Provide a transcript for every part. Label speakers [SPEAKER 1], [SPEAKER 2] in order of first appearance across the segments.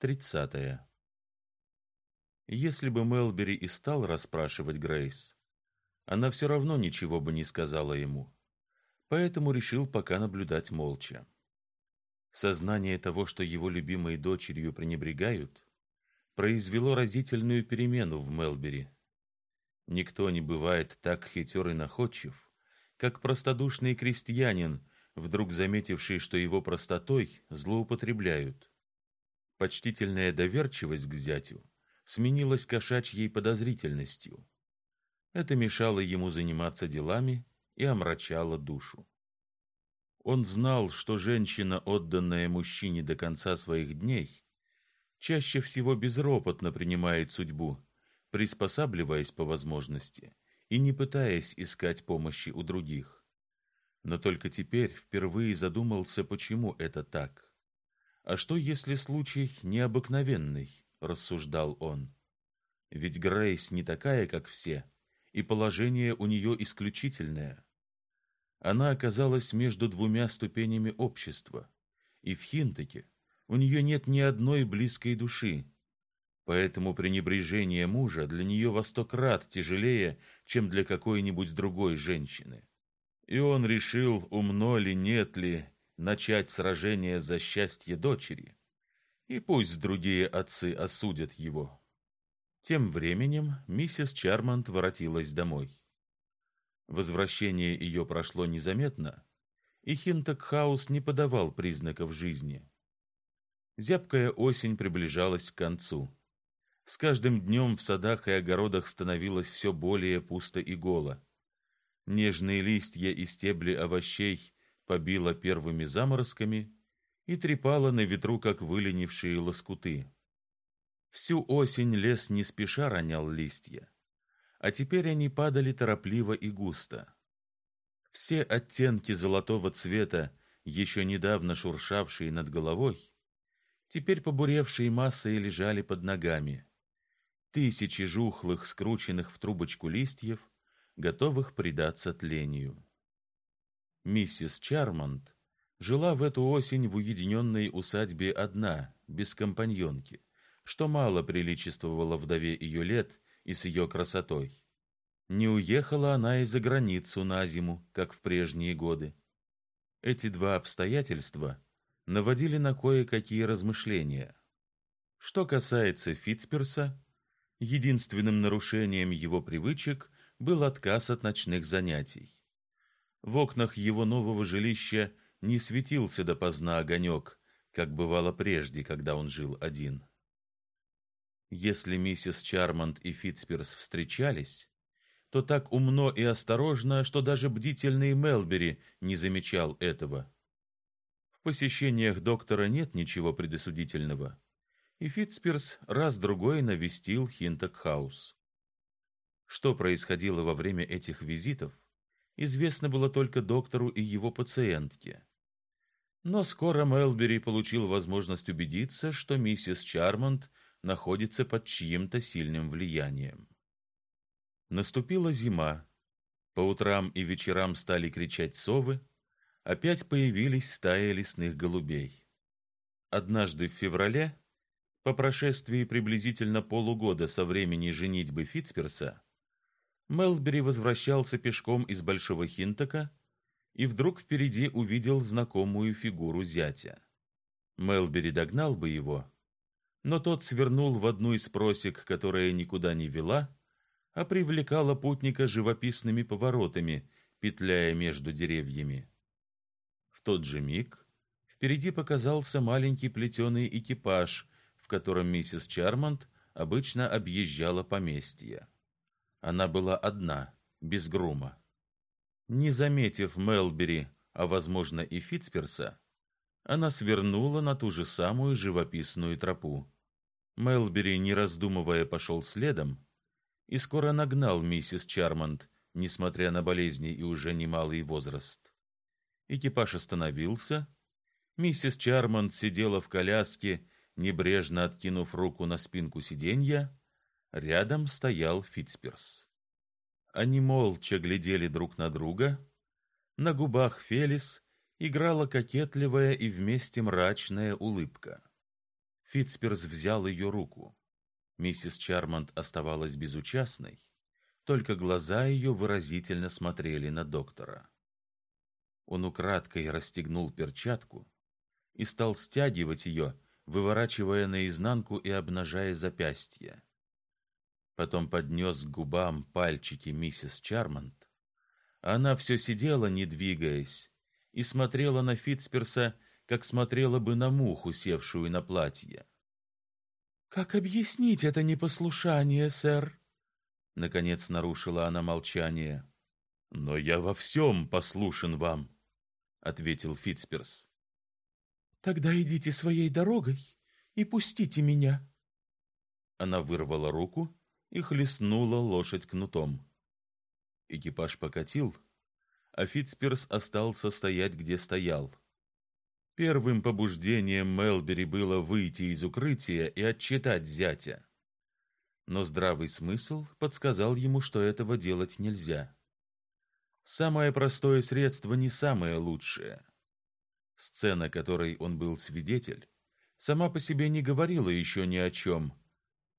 [SPEAKER 1] Тридцатое. Если бы Мелбери и стал расспрашивать Грейс, она все равно ничего бы не сказала ему. Поэтому решил пока наблюдать молча. Сознание того, что его любимой дочерью пренебрегают, произвело разительную перемену в Мелбери. Никто не бывает так хитер и находчив, как простодушный крестьянин, вдруг заметивший, что его простотой злоупотребляют. Почтительная доверчивость к зятю сменилась кошачьей подозрительностью. Это мешало ему заниматься делами и омрачало душу. Он знал, что женщина, отданная мужчине до конца своих дней, чаще всего безропотно принимает судьбу, приспосабливаясь по возможности и не пытаясь искать помощи у других. Но только теперь впервые задумался, почему это так. А что, если случай необыкновенный, рассуждал он. Ведь Грейс не такая, как все, и положение у нее исключительное. Она оказалась между двумя ступенями общества, и в Хинтеке у нее нет ни одной близкой души. Поэтому пренебрежение мужа для нее во сто крат тяжелее, чем для какой-нибудь другой женщины. И он решил, умно ли, нет ли, начать сражение за счастье дочери. И пусть другие отцы осудят его. Тем временем миссис Чармонт воротилась домой. Возвращение ее прошло незаметно, и Хинтекхаус не подавал признаков жизни. Зябкая осень приближалась к концу. С каждым днем в садах и огородах становилось все более пусто и голо. Нежные листья и стебли овощей побило первыми заморозками и трепало на ветру, как выленившие лоскуты. Всю осень лес не спеша ронял листья, а теперь они падали торопливо и густо. Все оттенки золотого цвета, еще недавно шуршавшие над головой, теперь побуревшие массой лежали под ногами. Тысячи жухлых, скрученных в трубочку листьев, готовых предаться тлению. Миссис Чармонт жила в эту осень в уединенной усадьбе одна, без компаньонки, что мало приличествовало вдове ее лет и с ее красотой. Не уехала она и за границу на зиму, как в прежние годы. Эти два обстоятельства наводили на кое-какие размышления. Что касается Фитцперса, единственным нарушением его привычек был отказ от ночных занятий. В окнах его нового жилища не светился допоздна огонек, как бывало прежде, когда он жил один. Если миссис Чармонт и Фитцперс встречались, то так умно и осторожно, что даже бдительный Мелбери не замечал этого. В посещениях доктора нет ничего предосудительного, и Фитцперс раз-другой навестил Хинток-хаус. Что происходило во время этих визитов, известно было только доктору и его пациентке. Но скоро Мелбери получил возможность убедиться, что миссис Чармонт находится под чьим-то сильным влиянием. Наступила зима. По утрам и вечерам стали кричать совы, опять появились стаи лесных голубей. Однажды в феврале, по прошествии приблизительно полугода со времени женитьбы Фитцперса, Мелбери возвращался пешком из Большого Хинтока и вдруг впереди увидел знакомую фигуру зятя. Мелбери догнал бы его, но тот свернул в одну из просек, которая никуда не вела, а привлекала путника живописными поворотами, петляя между деревьями. В тот же миг впереди показался маленький плетеный экипаж, в котором миссис Чармонт обычно объезжала поместье. Она была одна, без грума. Не заметив Мелбери, а возможно и Фитцперса, она свернула на ту же самую живописную тропу. Мелбери, не раздумывая, пошел следом и скоро нагнал миссис Чармонт, несмотря на болезни и уже немалый возраст. Экипаж остановился. Миссис Чармонт сидела в коляске, небрежно откинув руку на спинку сиденья. Рядом стоял Фитцперс. Они молча глядели друг на друга. На губах Фелис играла кокетливая и вместе мрачная улыбка. Фитцперс взял ее руку. Миссис Чармонт оставалась безучастной, только глаза ее выразительно смотрели на доктора. Он украдкой расстегнул перчатку и стал стягивать ее, выворачивая наизнанку и обнажая запястья. Потом поднес к губам пальчики миссис Чармонт. Она все сидела, не двигаясь, и смотрела на Фитцперса, как смотрела бы на муху, севшую на платье. Как объяснить это непослушание, сэр? Наконец нарушила она молчание. Но я во всем послушен вам, ответил Фитцперс. Тогда идите своей дорогой и пустите меня. Она вырвала руку и хлестнула лошадь кнутом. Экипаж покатил, а Фитцперс остался стоять, где стоял. Первым побуждением Мелбери было выйти из укрытия и отчитать зятя. Но здравый смысл подсказал ему, что этого делать нельзя. Самое простое средство не самое лучшее. Сцена, которой он был свидетель, сама по себе не говорила еще ни о чем,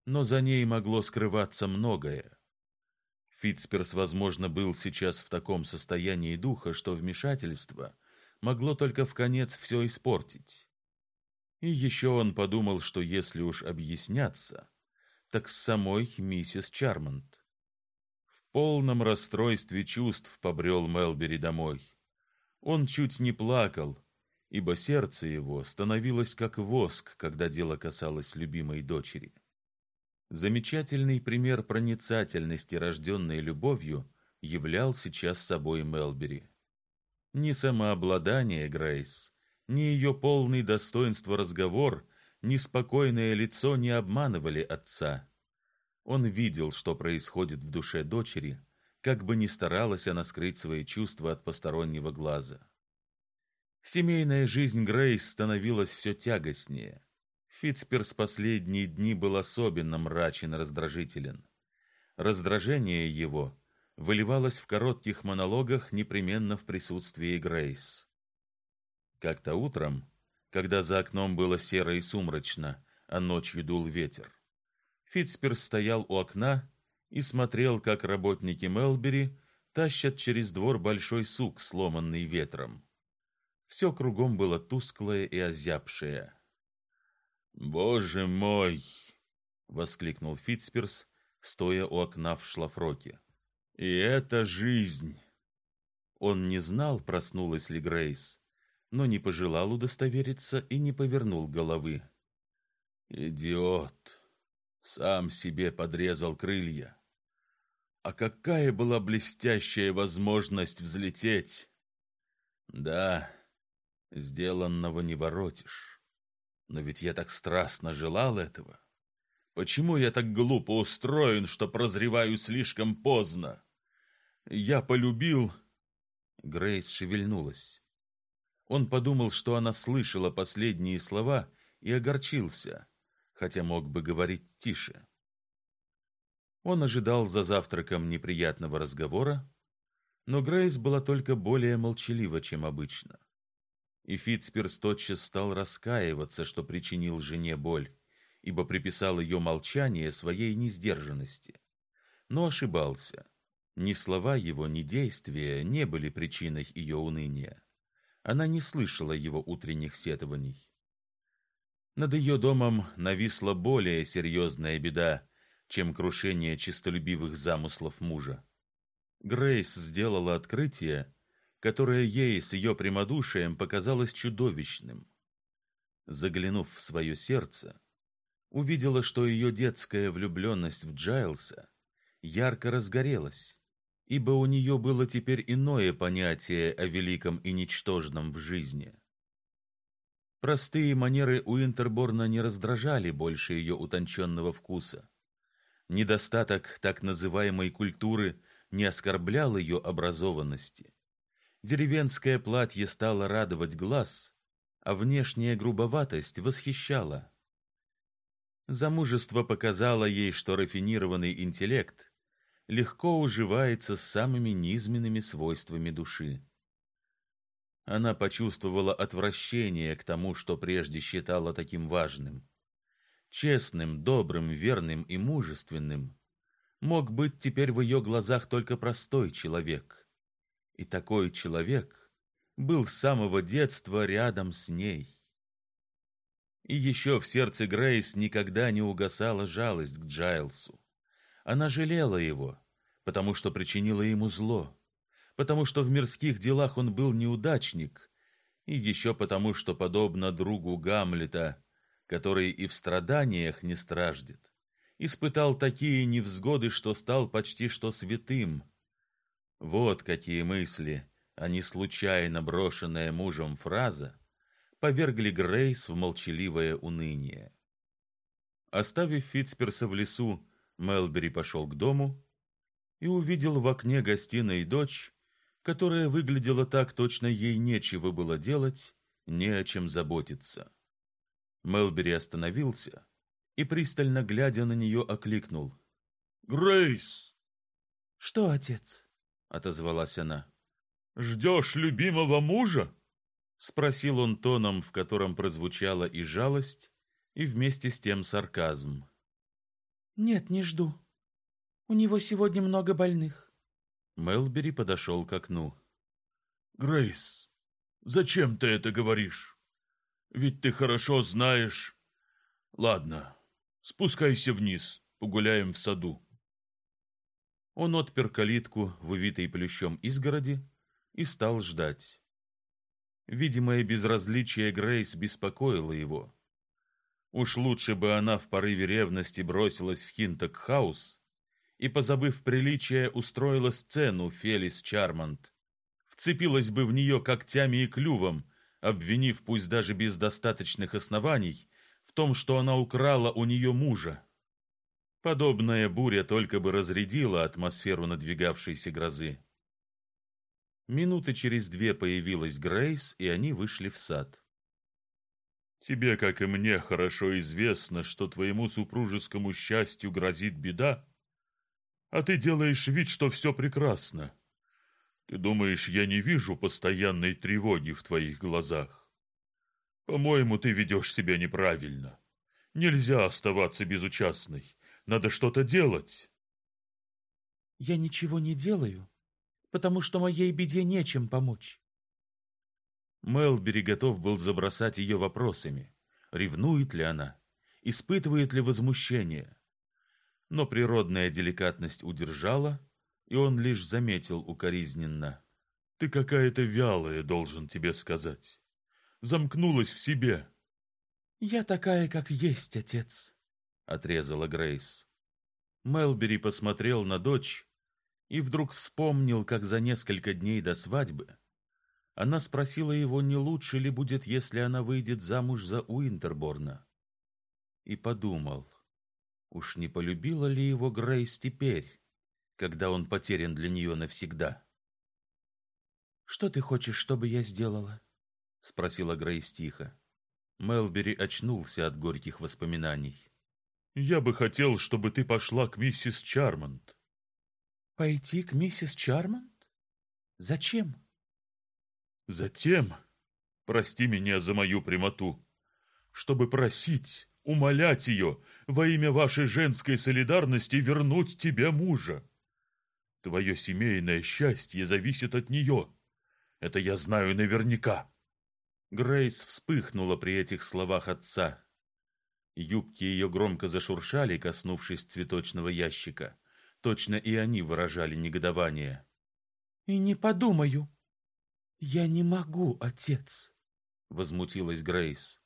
[SPEAKER 1] но за ней могло скрываться многое. Фитцперс, возможно, был сейчас в таком состоянии духа, что вмешательство могло только в конец все испортить. И еще он подумал, что если уж объясняться, так с самой миссис Чармонт. В полном расстройстве чувств побрел Мелбери домой. Он чуть не плакал, ибо сердце его становилось как воск, когда дело касалось любимой дочери. Замечательный пример проницательности, рожденной любовью, являл сейчас собой Мелбери. Ни самообладание Грейс, ни ее полный достоинства разговор, ни спокойное лицо не обманывали отца. Он видел, что происходит в душе дочери, как бы ни старалась она скрыть свои чувства от постороннего глаза. Семейная жизнь Грейс становилась все тягостнее. Фитцперс последние дни был особенно мрачен и раздражителен. Раздражение его выливалось в коротких монологах непременно в присутствии Грейс. Как-то утром, когда за окном было серо и сумрачно, а ночью дул ветер, Фитцперс стоял у окна и смотрел, как работники Мелбери тащат через двор большой сук, сломанный ветром. Все кругом было тусклое и озябшее. «Боже мой!» — воскликнул Фитцперс, стоя у окна в шлафроке. «И это жизнь!» Он не знал, проснулась ли Грейс, но не пожелал удостовериться и не повернул головы. «Идиот! Сам себе подрезал крылья. А какая была блестящая возможность взлететь! Да, сделанного не воротишь. Но ведь я так страстно желал этого. Почему я так глупо устроен, что прозреваю слишком поздно? Я полюбил... Грейс шевельнулась. Он подумал, что она слышала последние слова и огорчился, хотя мог бы говорить тише. Он ожидал за завтраком неприятного разговора, но Грейс была только более молчалива, чем обычно и Фитцперс тотчас стал раскаиваться, что причинил жене боль, ибо приписал ее молчание своей несдержанности. Но ошибался. Ни слова его, ни действия не были причиной ее уныния. Она не слышала его утренних сетований. Над ее домом нависла более серьезная беда, чем крушение честолюбивых замыслов мужа. Грейс сделала открытие, которое ей с ее прямодушием показалось чудовищным. Заглянув в свое сердце, увидела, что ее детская влюбленность в Джайлса ярко разгорелась, ибо у нее было теперь иное понятие о великом и ничтожном в жизни. Простые манеры Уинтерборна не раздражали больше ее утонченного вкуса. Недостаток так называемой культуры не оскорблял ее образованности Деревенское платье стало радовать глаз, а внешняя грубоватость восхищала. Замужество показало ей, что рафинированный интеллект легко уживается с самыми низменными свойствами души. Она почувствовала отвращение к тому, что прежде считала таким важным. честным, добрым, верным и мужественным, мог быть теперь в ее глазах только простой человек. И такой человек был с самого детства рядом с ней. И еще в сердце Грейс никогда не угасала жалость к Джайлсу. Она жалела его, потому что причинила ему зло, потому что в мирских делах он был неудачник, и еще потому, что, подобно другу Гамлета, который и в страданиях не страждет, испытал такие невзгоды, что стал почти что святым. Вот какие мысли, а не случайно брошенная мужем фраза, повергли Грейс в молчаливое уныние. Оставив Фитцперса в лесу, Мелбери пошел к дому и увидел в окне гостиной дочь, которая выглядела так точно ей нечего было делать, не о чем заботиться. Мелбери остановился и пристально глядя на нее окликнул: "Грейс!"
[SPEAKER 2] "Что, отец?"
[SPEAKER 1] Отозвалась она.
[SPEAKER 3] «Ждешь любимого мужа?"
[SPEAKER 1] спросил он тоном, в котором прозвучала и жалость, и вместе с тем сарказм.
[SPEAKER 2] Нет, не жду. У него сегодня много больных.
[SPEAKER 1] Мелбери подошел к окну.
[SPEAKER 3] Грейс, зачем ты это говоришь? Ведь ты хорошо знаешь. Ладно, спускайся вниз, погуляем в саду.
[SPEAKER 1] Он отпер калитку в увитой плющом изгороди и стал ждать. Видимое безразличие Грейс беспокоило его. Уж лучше бы она в порыве ревности бросилась в Хинток-хаус и, позабыв приличие, устроила сцену Фелис Чармонт. Вцепилась бы в нее когтями и клювом, обвинив, пусть даже без достаточных оснований, в том, что она украла у нее мужа. Подобная буря только бы разрядила атмосферу надвигавшейся грозы. Минуты через две появилась Грейс, и они вышли в сад.
[SPEAKER 3] Тебе, как и мне, хорошо известно, что твоему супружескому счастью грозит беда, а ты делаешь вид, что все прекрасно. Ты думаешь, я не вижу постоянной тревоги в твоих глазах? По-моему, ты ведешь себя неправильно. Нельзя оставаться безучастной. Надо что-то делать.
[SPEAKER 2] Я ничего не делаю, потому что моей беде нечем помочь.
[SPEAKER 1] Мелбери готов был забросать ее вопросами. Ревнует ли она? Испытывает ли возмущение? Но природная деликатность удержала, и он лишь заметил укоризненно.
[SPEAKER 3] «Ты какая-то вялая, должен тебе сказать. Замкнулась в себе».
[SPEAKER 2] «Я такая, как есть, отец», —
[SPEAKER 1] отрезала Грейс. Мелбери посмотрел на дочь и вдруг вспомнил, как за несколько дней до свадьбы она спросила его, не лучше ли будет, если она выйдет замуж за Уинтерборна. И подумал, уж не полюбила ли его Грейс теперь, когда он потерян для нее навсегда.
[SPEAKER 2] Что ты хочешь, чтобы я сделала?
[SPEAKER 1] спросила Грейс тихо. Мелбери очнулся от горьких воспоминаний.
[SPEAKER 3] Я бы хотел, чтобы ты пошла к миссис Чармонт.
[SPEAKER 2] Пойти к миссис Чармонт? Зачем?
[SPEAKER 3] Затем, прости меня за мою прямоту, чтобы просить, умолять ее во имя вашей женской солидарности вернуть тебе мужа. Твое семейное счастье зависит от нее. Это я знаю наверняка.
[SPEAKER 1] Грейс вспыхнула при этих словах отца. Юбки ее громко зашуршали, коснувшись цветочного ящика. Точно и они выражали негодование.
[SPEAKER 2] И не подумаю, я не могу, отец,
[SPEAKER 1] возмутилась Грейс.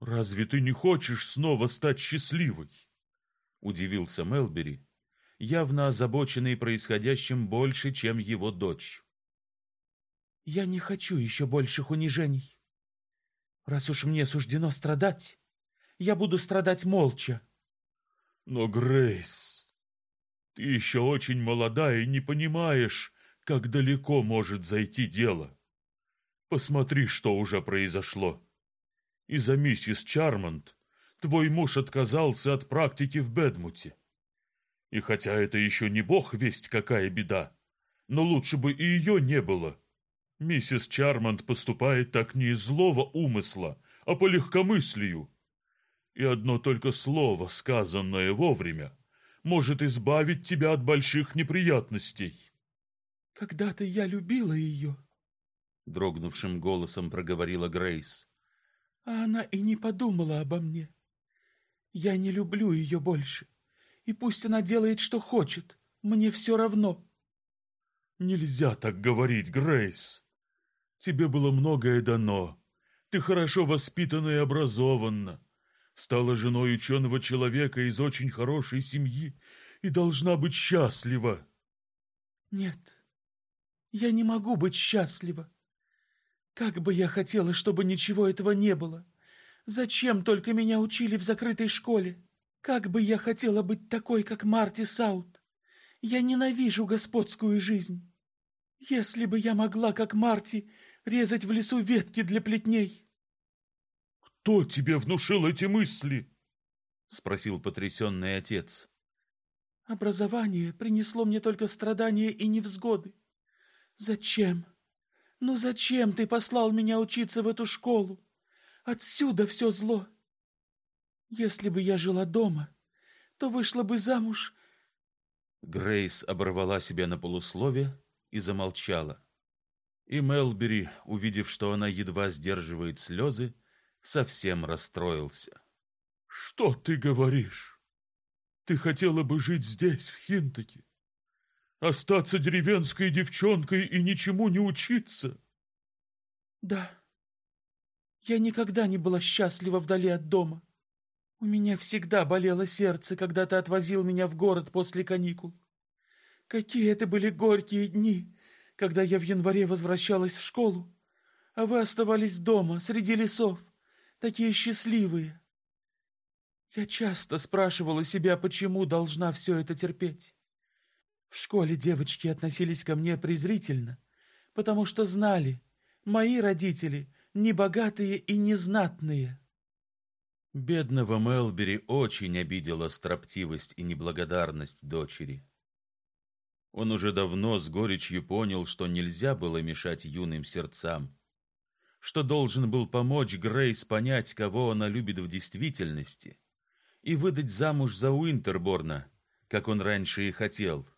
[SPEAKER 3] Разве ты не хочешь снова стать счастливой?
[SPEAKER 1] удивился Мелбери, явно озабоченный происходящим больше, чем его дочь.
[SPEAKER 2] Я не хочу еще больших унижений. Раз уж мне суждено страдать, я буду страдать молча.
[SPEAKER 3] Но, Грейс, ты еще очень молода и не понимаешь, как далеко может зайти дело. Посмотри, что уже произошло. Из-за миссис Чармонт твой муж отказался от практики в Бедмуте. И хотя это еще не бог весть какая беда, но лучше бы и ее не было. Миссис Чармонт поступает так не из злого умысла, а по легкомыслию. И одно только слово, сказанное вовремя, может избавить тебя от больших неприятностей.
[SPEAKER 2] Когда-то я любила ее, —
[SPEAKER 1] дрогнувшим голосом проговорила Грейс.
[SPEAKER 2] А она и не подумала обо мне. Я не люблю ее больше, и пусть она делает, что хочет, мне все равно.
[SPEAKER 3] Нельзя так говорить, Грейс. Тебе было многое дано. Ты хорошо воспитана и образована. Стала женой ученого человека из очень хорошей семьи и должна быть счастлива.
[SPEAKER 2] Нет, я не могу быть счастлива. Как бы я хотела, чтобы ничего этого не было. Зачем только меня учили в закрытой школе? Как бы я хотела быть такой, как Марти Саут. Я ненавижу господскую жизнь. Если бы я могла, как Марти, резать в лесу ветки для плетней.
[SPEAKER 3] Кто тебе внушил эти мысли?
[SPEAKER 1] спросил потрясенный отец.
[SPEAKER 2] Образование принесло мне только страдания и невзгоды. Зачем? Ну зачем ты послал меня учиться в эту школу? Отсюда все зло. Если бы я жила дома, то вышла бы замуж.
[SPEAKER 1] Грейс оборвала себя на полуслове и замолчала. И Мелбери, увидев, что она едва сдерживает слезы, совсем расстроился.
[SPEAKER 3] Что ты говоришь? Ты хотела бы жить здесь, в Хинтаке? Остаться деревенской девчонкой и ничему не учиться?
[SPEAKER 2] Да. Я никогда не была счастлива вдали от дома. У меня всегда болело сердце, когда ты отвозил меня в город после каникул. Какие это были горькие дни, когда я в январе возвращалась в школу, а вы оставались дома, среди лесов, такие счастливые. Я часто спрашивала себя, почему должна все это терпеть. В школе девочки относились ко мне презрительно, потому что знали, мои родители не богатые и не знатные.
[SPEAKER 1] Бедного Мелбери очень обидела строптивость и неблагодарность дочери. Он уже давно с горечью понял, что нельзя было мешать юным сердцам, что должен был помочь Грейс понять, кого она любит в действительности, и выдать замуж за Уинтерборна, как он раньше и хотел.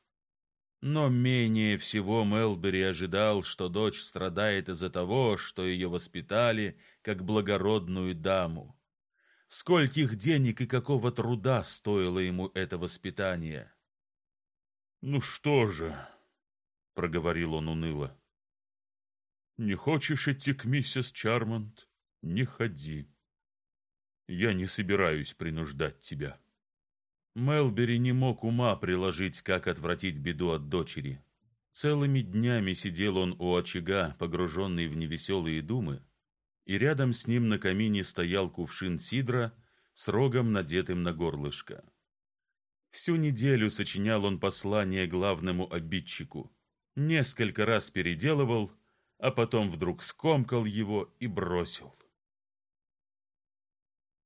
[SPEAKER 1] Но менее всего Мелбери ожидал, что дочь страдает из-за того, что ее воспитали как благородную даму. Скольких денег и какого труда стоило ему это воспитание?
[SPEAKER 3] Ну что же, проговорил он уныло. Не хочешь идти к миссис Чармонт? Не ходи. Я не собираюсь принуждать тебя.
[SPEAKER 1] Мелбери не мог ума приложить, как отвратить беду от дочери. Целыми днями сидел он у очага, погруженный в невеселые думы, и рядом с ним на камине стоял кувшин сидра с рогом, надетым на горлышко. Всю неделю сочинял он послание главному обидчику, несколько раз переделывал, а потом вдруг скомкал его и бросил.